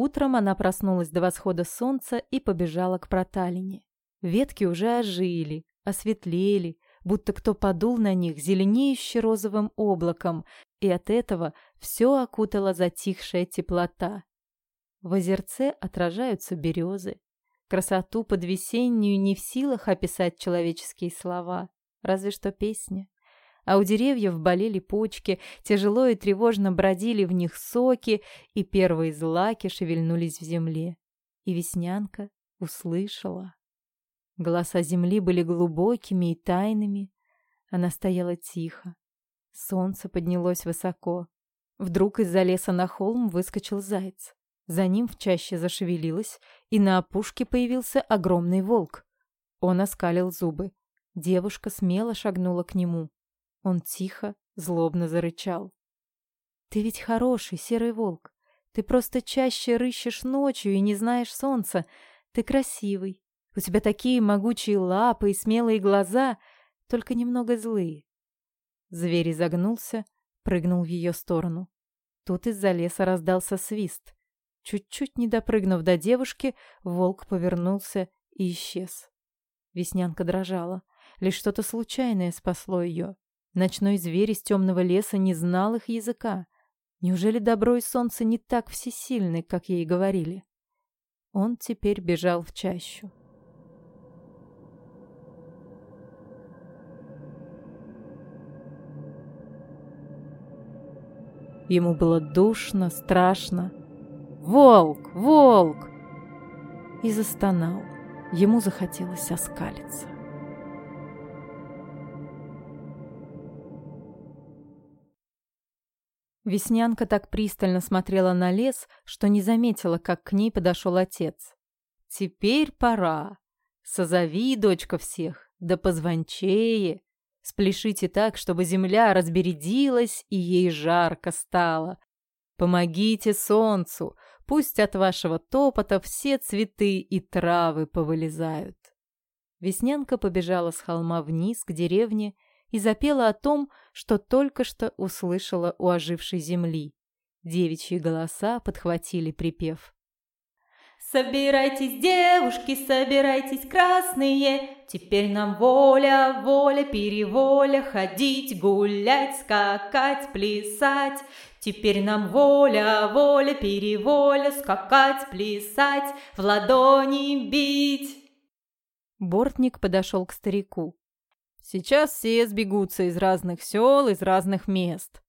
Утром она проснулась до восхода солнца и побежала к проталине. Ветки уже ожили, осветлели, будто кто подул на них зеленеющим розовым облаком, и от этого все окутала затихшая теплота. В озерце отражаются березы. Красоту под весеннюю не в силах описать человеческие слова, разве что песня а у деревьев болели почки, тяжело и тревожно бродили в них соки, и первые злаки шевельнулись в земле. И Веснянка услышала. Голоса земли были глубокими и тайными. Она стояла тихо. Солнце поднялось высоко. Вдруг из-за леса на холм выскочил заяц. За ним в чаще зашевелилось, и на опушке появился огромный волк. Он оскалил зубы. Девушка смело шагнула к нему. Он тихо, злобно зарычал. «Ты ведь хороший, серый волк. Ты просто чаще рыщешь ночью и не знаешь солнца. Ты красивый. У тебя такие могучие лапы и смелые глаза, только немного злые». Зверь изогнулся, прыгнул в ее сторону. Тут из-за леса раздался свист. Чуть-чуть не допрыгнув до девушки, волк повернулся и исчез. Веснянка дрожала. Лишь что-то случайное спасло ее. Ночной зверь из темного леса не знал их языка. Неужели добро и солнце не так всесильны, как ей говорили? Он теперь бежал в чащу. Ему было душно, страшно. «Волк! Волк!» И застонал. Ему захотелось оскалиться. Веснянка так пристально смотрела на лес, что не заметила, как к ней подошел отец. «Теперь пора. Созови, дочка, всех, да позвончее. сплешите так, чтобы земля разбередилась и ей жарко стало. Помогите солнцу, пусть от вашего топота все цветы и травы повылезают». Веснянка побежала с холма вниз к деревне и запела о том, что только что услышала у ожившей земли. Девичьи голоса подхватили припев. Собирайтесь, девушки, собирайтесь, красные, Теперь нам воля, воля, переволя, Ходить, гулять, скакать, плясать. Теперь нам воля, воля, переволя, Скакать, плясать, в ладони бить. Бортник подошел к старику. Сейчас все сбегутся из разных сел, из разных мест.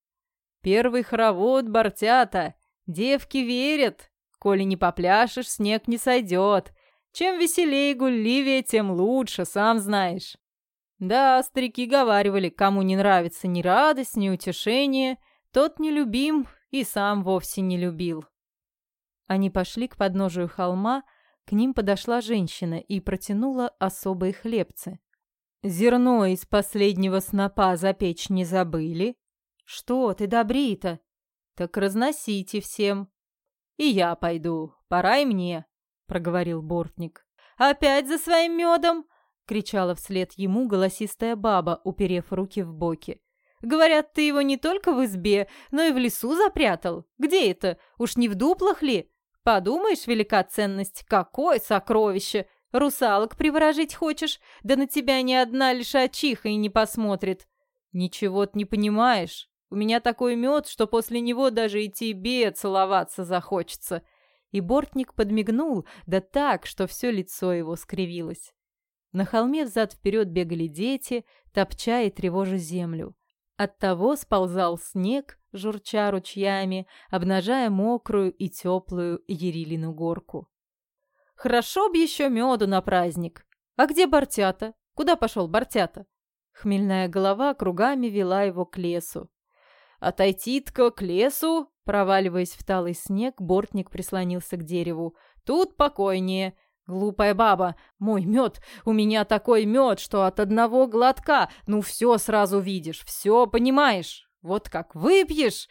Первый хоровод, бортята, девки верят. Коли не попляшешь, снег не сойдет. Чем веселее и гулливее, тем лучше, сам знаешь. Да, старики говаривали, кому не нравится ни радость, ни утешение, тот нелюбим и сам вовсе не любил. Они пошли к подножию холма, к ним подошла женщина и протянула особые хлебцы. Зерно из последнего снопа запечь не забыли? Что ты, добри-то? Так разносите всем. И я пойду, пора и мне, проговорил бортник. Опять за своим медом? кричала вслед ему голосистая баба, уперев руки в боки. Говорят, ты его не только в избе, но и в лесу запрятал. Где это? Уж не в дуплах ли? Подумаешь, велика ценность, какое сокровище! Русалок приворожить хочешь? Да на тебя ни одна лишь очиха и не посмотрит. Ничего ты не понимаешь. У меня такой мед, что после него даже и тебе целоваться захочется». И бортник подмигнул, да так, что все лицо его скривилось. На холме взад-вперед бегали дети, топча и тревожа землю. Оттого сползал снег, журча ручьями, обнажая мокрую и теплую Ерилину горку. Хорошо б еще меду на праздник. А где Бортята? Куда пошел Бортята? Хмельная голова кругами вела его к лесу. Отойти-тка к лесу, проваливаясь в талый снег, бортник прислонился к дереву. Тут покойнее. Глупая баба, мой мед, у меня такой мед, что от одного глотка, ну все сразу видишь, все понимаешь. Вот как выпьешь.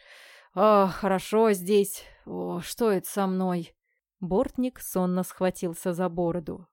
О, хорошо здесь. О, что это со мной? Бортник сонно схватился за бороду.